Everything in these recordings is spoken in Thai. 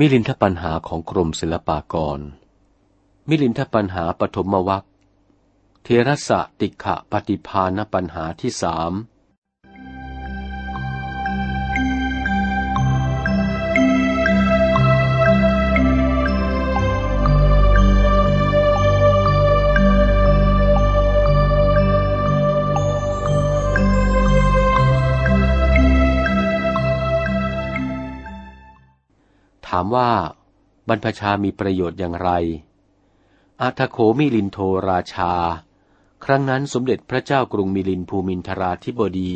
มิลินทปัญหาของกรมศิลปากร มิลินทปัญหาปฐมวัคเทรสะติขะปฏิภาณปัญหาที่สามามว่า บรรพชามีประโยชน์อย่างไรอาทโขมิลินโทราชา ครั้งนั้นสมเด็จพระเจ้ากรุงมิลินภูมินทราธิบดี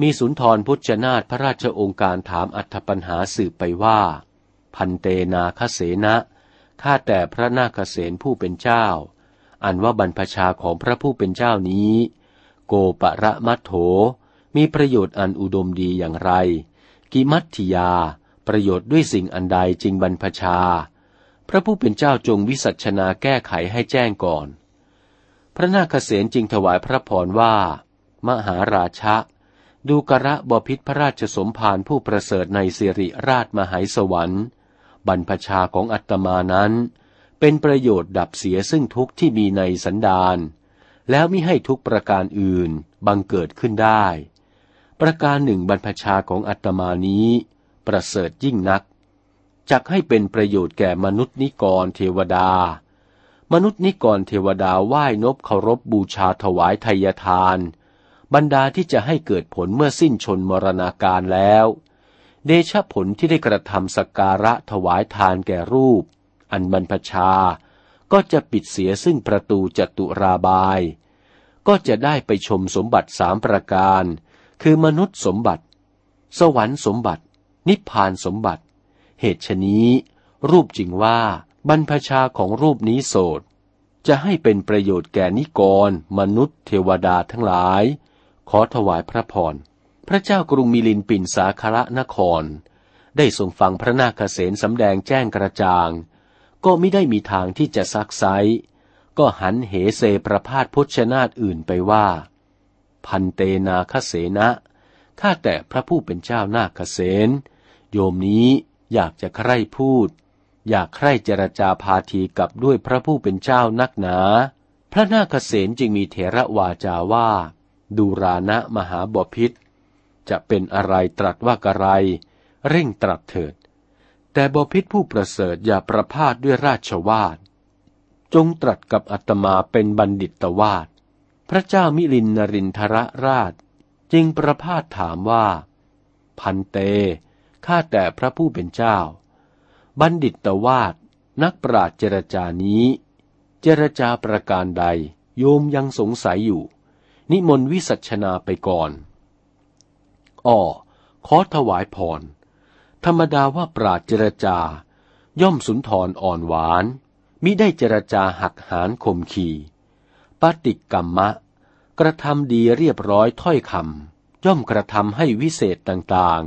มีสุนทรพุทธนาถพระราชองค์การถามอัธปัญหาสืบไปว่า พันเตนาคเสนะข้าแต่พระนาคเสนผู้เป็นเจ้า อันว่าบรรพชาของพระผู้เป็นเจ้านี้ โกปะระมัทโถ มีประโยชน์อันอุดมดีอย่างไร กิมัตถิยา ประโยชน์ด้วยสิ่งอันใดจริงบรรพชา พระผู้เป็นเจ้าจงวิสัชนาแก้ไขให้แจ้งก่อน พระนาคเษนจึงถวายพระพรว่า มหาราชะ ดูกระบพิษพระราชสมภารผู้ประเสริฐในสิริราชมหายสวรรค์ บรรพชาของอัตมานั้น เป็นประโยชน์ดับเสียซึ่งทุกข์ที่มีในสันดานแล้วมิให้ทุกประการอื่นบังเกิดขึ้นได้ ประการหนึ่งบรรพชาของอัตมานี้ ประเสริฐยิ่งนัก จักให้เป็นประโยชน์แก่มนุษย์นิกรเทวดา มนุษย์นิกรเทวดาไหว้นบเคารพบบูชาถวายไทยทาน บรรดาที่จะให้เกิดผลเมื่อสิ้นชนมรณาการแล้ว เดชผลที่ได้กระทำสการะถวายทานแก่รูป อันบรรพชา ก็จะปิดเสียซึ่งประตูจตุราบาย ก็จะได้ไปชมสมบัติสามประการ คือมนุษย์สมบัติ สวรรค์สมบัติ นิพพานสมบัติ เหตุชนี้ รูปจริงว่าบรรพชาของรูปนี้โสดจะให้เป็นประโยชน์แก่นิกร มนุษย์ เทวดาทั้งหลาย ขอถวายพระพร พระเจ้ากรุงมิลินปินสาคระนคร ได้ทรงฟังพระนาคเษนสำแดงแจ้งกระจ่าง ก็ไม่ได้มีทางที่จะซักไซก็หันเหเสประพาสพชนาตอื่นไปว่า พันเตนาคเสนะข้าแต่พระผู้เป็นเจ้านาคเษน โยมนี้อยากจะใคร่พูด อยากใคร่เจรจาพาทีกับด้วยพระผู้เป็นเจ้านักหนา พระนาคเษนจึงมีเถระวาจาว่า ดูรานะมหาบพิษ จะเป็นอะไรตรัสว่ากระไร เร่งตรัสเถิด แต่บพิษผู้ประเสริฐอย่าประพาสด้วยราชวาท จงตรัสกับอัตมาเป็นบัณฑิตวาทพระเจ้ามิลินนรินทรราช จึงประพาสถามว่า พันเต ข้าแต่พระผู้เป็นเจ้า บัณฑิตตวาดนักปราชเจรจานี้ เจรจาประการใดโยมยังสงสัยอยู่ นิมนต์วิสัชนาไปก่อนอ้อขอถวายพร ธรรมดาว่าปราชเจรจา ย่อมสุนทรอ่อนหวาน มิได้เจรจาหักหานข่มขีปฏิกรรมะ กระทำดีเรียบร้อยถ้อยคำย่อมกระทำให้วิเศษต่าง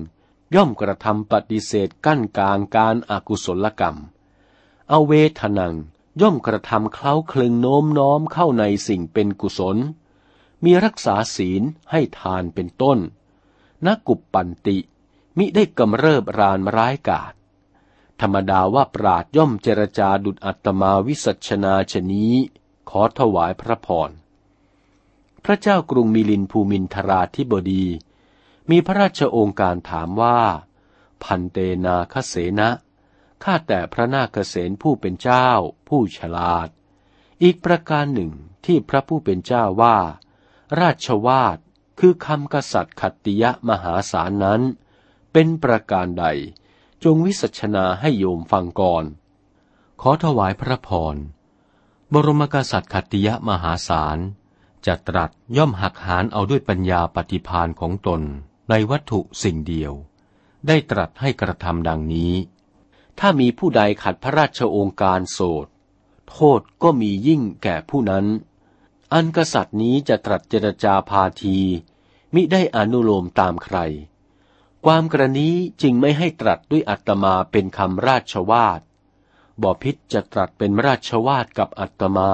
ย่อมกระทำปฏิเสธกั้นกลางการอากุศลกรรมเอาเวทนังย่อมกระทำเคล้าคลึงโน้มน้อมเข้าในสิ่งเป็นกุศล มีรักษาศีลให้ทานเป็นต้นนักกุปปันติ มิได้กำเริบรานร้ายกาศธรรมดาว่าปราดย่อมเจรจาดุจอัตมาวิสัชนาชนี้ ขอถวายพระพร พระเจ้ากรุงมิลินภูมินทราธิบดี มีพระราชโองการถามว่า พันเตนาคเสนะข้าแต่พระนาคเสนผู้เป็นเจ้า ผู้ฉลาด อีกประการหนึ่งที่พระผู้เป็นเจ้าว่า ราชวาทคือคำกษัตริย์ขัตติยะมหาศาลนั้น เป็นประการใด จงวิสัชนาให้โยมฟังก่อน ขอถวายพระพร บรมกษัตริย์ขัตติยะมหาศาลจะตรัสย่อมหักหานเอาด้วยปัญญาปฏิพานของตน ในวัตถุสิ่งเดียว ได้ตรัสให้กระทำดังนี้ ถ้ามีผู้ใดขัดพระราชองค์การโสด โทษก็มียิ่งแก่ผู้นั้น อันกษัตริย์นี้จะตรัสเจรจาพาที มิได้อนุโลมตามใคร ความกรณีจึงไม่ให้ตรัสด้วยอัตมาเป็นคำราชวาทบอพิษจะตรัสเป็นราชวาทกับอัตมา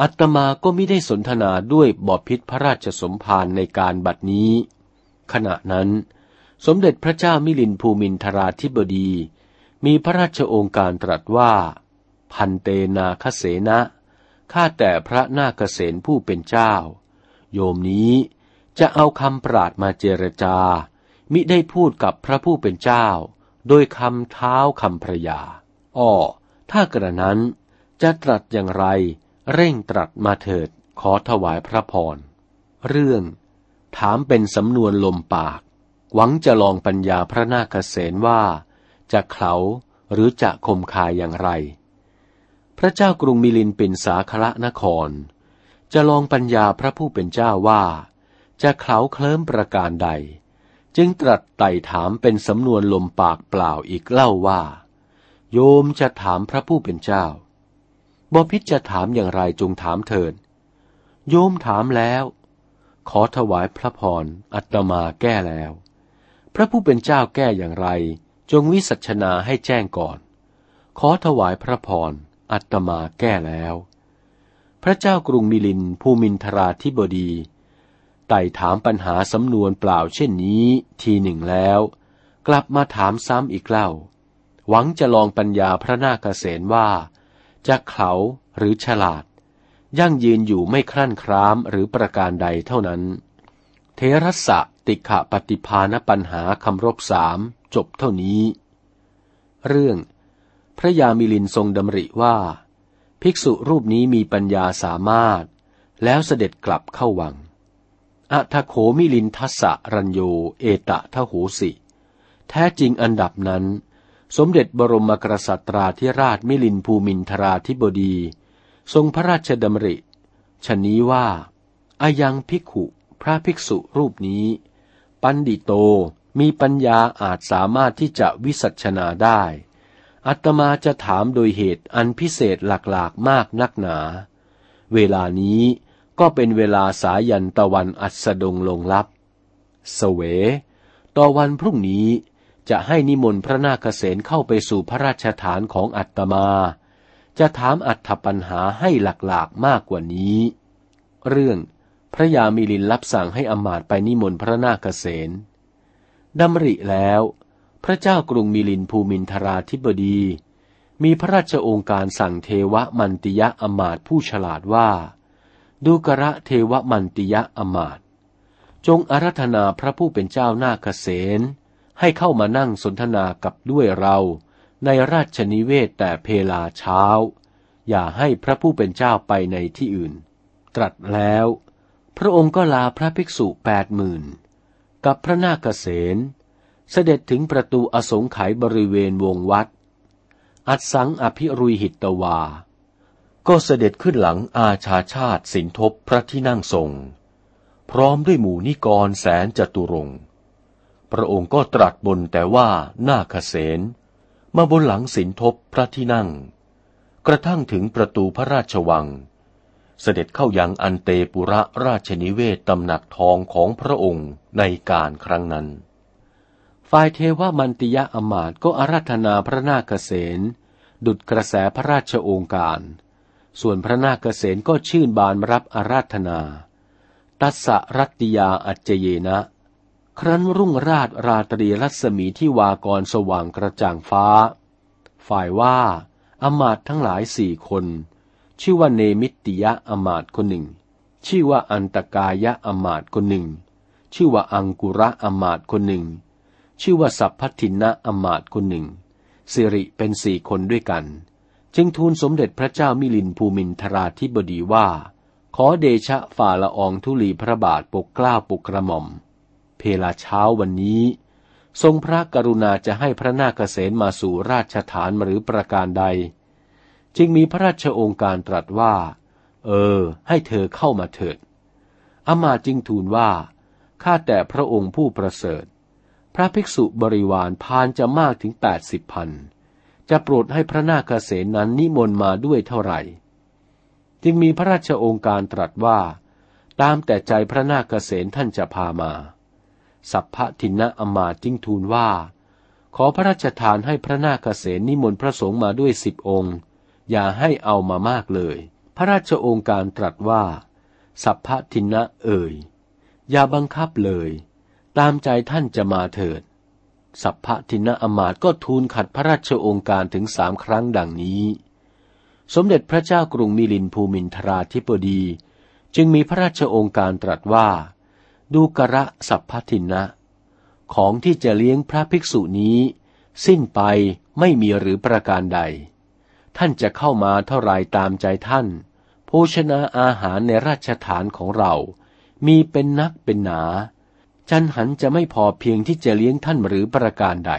อัตมาก็ไม่ได้สนทนาด้วยบอพิษพระราชสมภารในการบัดนี้ ขณะนั้น สมเด็จพระเจ้ามิลินภูมินทราธิบดี มีพระราชโองการตรัสว่า พันเตนาคเสนะข้าแต่พระนาคเสนผู้เป็นเจ้า โยมนี้จะเอาคำปราดมาเจรจา มิได้พูดกับพระผู้เป็นเจ้า โดยคำเท้าคำพระยา อ้อ ถ้ากระนั้นจะตรัสอย่างไร เร่งตรัสมาเถิดขอถวายพระพร เรื่อง ถามเป็นสำนวนลมปาก หวังจะลองปัญญาพระนาคเษนว่า จะเขาหรือจะคมคายอย่างไร พระเจ้ากรุงมิลินปินสาคละนคร จะลองปัญญาพระผู้เป็นเจ้าว่า จะเขาเคลิ้มประการใด จึงตรัสไต่ถามเป็นสำนวนลมปากเปล่าอีกเล่าว่า โยมจะถามพระผู้เป็นเจ้าบพิษจะถามอย่างไรจงถามเถิด โยมถามแล้ว ขอถวายพระพร อัตมาแก้แล้ว พระผู้เป็นเจ้าแก้อย่างไร จงวิสัชนาให้แจ้งก่อน ขอถวายพระพร อัตมาแก้แล้ว พระเจ้ากรุงมิลินภูมินทราธิบดี ไต่ถามปัญหาสำนวนเปล่าเช่นนี้ทีหนึ่งแล้ว กลับมาถามซ้ำอีกเล่า หวังจะลองปัญญาพระนาคเษนว่าจะเขาหรือฉลาด ยั่งยืนอยู่ไม่ครั่นครามหรือประการใดเท่านั้น เทรสะติขะปฏิภาณปัญหาคำรบสามจบเท่านี้ เรื่อง พระยามิลินทรงดำริว่า ภิกษุรูปนี้มีปัญญาสามารถ แล้วเสด็จกลับเข้าวังอัทโขมิลินทัสสะรัญโย เอตะทะโหสิ แท้จริงอันดับนั้น สมเด็จบรมกษัตราธิราชมิลินภูมินทราธิบดี ทรงพระราชดำริชนนี้ว่าอายังภิกขุพระภิกษุรูปนี้ ปันดิโตมีปัญญาอาจสามารถที่จะวิสัชนาได้ อัตมาจะถามโดยเหตุอันพิเศษหลากๆมากนักหนา เวลานี้ก็เป็นเวลาสายันตะวันอัสดงลงลับเสวต่อวันพรุ่งนี้จะให้นิมนต์พระนาคเษนเข้าไปสู่พระราชฐานของอัตมา จะถามอัตถปัญหาให้หลากๆมากกว่านี้ เรื่องพระยามิลินรับสั่งให้อมาตไปนิมนต์พระนาคเษนดำริแล้ว พระเจ้ากรุงมิลินภูมินทราธิบดี มีพระราชองค์การสั่งเทวมันติยะอมาตผู้ฉลาดว่า ดูกระเทวมันติยะอมาตจงอารัธนาพระผู้เป็นเจ้านาคเษนให้เข้ามานั่งสนทนากับด้วยเรา ในราชนิเวศแต่เพลาเช้า อย่าให้พระผู้เป็นเจ้าไปในที่อื่น ตรัสแล้ว พระองค์ก็ลาพระภิกษุแปดหมื่นกับพระนาคเษนเสด็จถึงประตูอสงไขยบริเวณวงวัด อัดสังอภิรุยหิตวา ก็เสด็จขึ้นหลังอาชาชาติสินทบพระที่นั่งทรง พร้อมด้วยหมู่นิกรแสนจตุรง พระองค์ก็ตรัสบนแต่ว่านาคเสน มาบนหลังสินทบพระที่นั่ง กระทั่งถึงประตูพระราชวัง เสด็จเข้ายังอันเตปุระราชนิเวศตำหนักทองของพระองค์ในการครั้งนั้น ฝ่ายเทวมันติยะอมาตก็อาราธนาพระนาคเษนดุดกระแสพระราชโองการ ส่วนพระนาคเษนก็ชื่นบานรับอาราธนา ตัสสะรัตติยาอัจเจเยนะ ครั้นรุ่งราชราตรีรัศมีที่วากรสว่างกระจ่างฟ้า ฝ่ายว่าอมาตทั้งหลายสี่คน ชื่อว่าเนมิตติยะอมาตคนหนึ่ง ชื่อว่าอันตกายะอมาตคนหนึ่ง ชื่อว่าอังกุระอมาตคนหนึ่ง ชื่อว่าสัพพทินะอมาตคนหนึ่ง สิริเป็นสี่คนด้วยกัน จึงทูลสมเด็จพระเจ้ามิลินภูมินทราธิบดีว่า ขอเดชะฝ่าละอองธุลีพระบาทปกกล้าปกกระหม่อม เพลาเช้าวันนี้ ทรงพระกรุณาจะให้พระนาคเษนมาสู่ราชฐานหรือประการใด จึงมีพระราชองค์การตรัสว่า เออ ให้เธอเข้ามาเถิดอามาจึงทูลว่า ข้าแต่พระองค์ผู้ประเสริฐ พระภิกษุบริวารพานจะมากถึงแปดสิบพัน จะโปรดให้พระนาคเษนนั้นนิมนต์มาด้วยเท่าไหร่ จึงมีพระราชองค์การตรัสว่า ตามแต่ใจพระนาคเษนท่านจะพามา สัพพะทินะอมาจึงทูลว่า ขอพระราชทานให้พระนาคเษนนิมนต์พระสงฆ์มาด้วยสิบองค์ อย่าให้เอามามากเลย พระราชองค์การตรัสว่า สัพพะทินะเอ่ย อย่าบังคับเลย ตามใจท่านจะมาเถิด สัพพทินะอมาตก็ทูลขัดพระราชโองการถึงสามครั้งดังนี้ สมเด็จพระเจ้ากรุงมิลินภูมินทราธิปดี จึงมีพระราชโองการตรัสว่า ดูกระสัพพทินะ ของที่จะเลี้ยงพระภิกษุนี้ สิ้นไปไม่มีหรือประการใด ท่านจะเข้ามาเท่าไรตามใจท่าน โภชนาอาหารในราชฐานของเรา มีเป็นนักเป็นหนา จันหันจะไม่พอเพียงที่จะเลี้ยงท่านหรือประการใด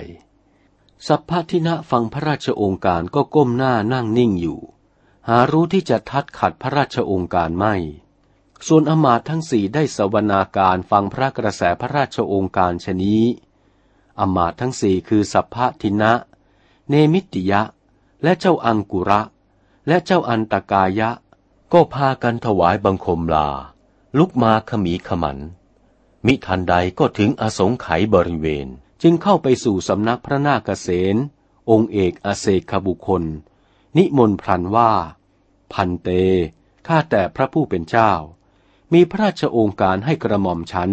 สัพพทินะฟังพระราชองค์การก็ก้มหน้านั่งนิ่งอยู่ หารู้ที่จะทัดขัดพระราชองค์การไม่ ส่วนอมาตทั้งสี่ได้สวนาการฟังพระกระแสพระราชองค์การชนี้ อมาตทั้งสี่คือสัพพทินะ เนมิติยะ และเจ้าอังกุระ และเจ้าอันตกายะ ก็พากันถวายบังคมลา ลุกมาขมีขมัน มิทันใดก็ถึงอสงไขยบริเวณ จึงเข้าไปสู่สำนักพระนาคเษนองค์เอกอเศกบุคคล นิมนต์พลันว่า พันเต ข้าแต่พระผู้เป็นเจ้า มีพระราชโองการให้กระหม่อมฉัน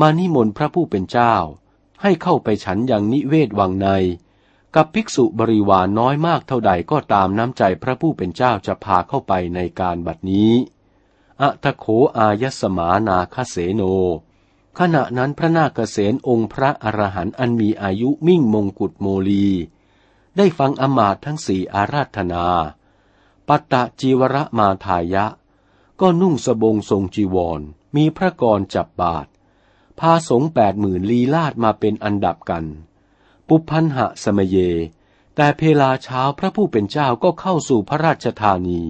มานิมนต์พระผู้เป็นเจ้า ให้เข้าไปฉันอย่างนิเวศวังใน กับภิกษุบริวารน้อยมากเท่าใดก็ตามน้ำใจพระผู้เป็นเจ้าจะพาเข้าไปในการบัดนี้อะทะโขอายสมานาคเสโน ขณะนั้นพระนาคเษนองค์พระอรหันต์อันมีอายุมิ่งมงกุฎโมลี ได้ฟังอมาตทั้งสี่อาราธนา ปัตตะจีวรมาทายะ ก็นุ่งสบงทรงจีวร มีพระกรจับบาท พาสงแปดหมื่นลีลาดมาเป็นอันดับกัน ปุพันหะสมเย แต่เพลาเช้าพระผู้เป็นเจ้าก็เข้าสู่พระราชธานี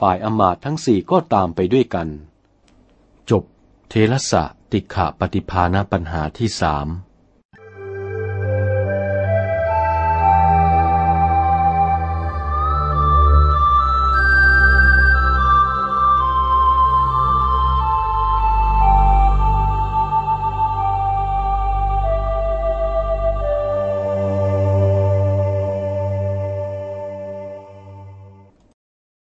ฝ่ายอมาตทั้งสี่ก็ตามไปด้วยกัน จบ เทรสะติขะปฏิภาณปัญหาที่สาม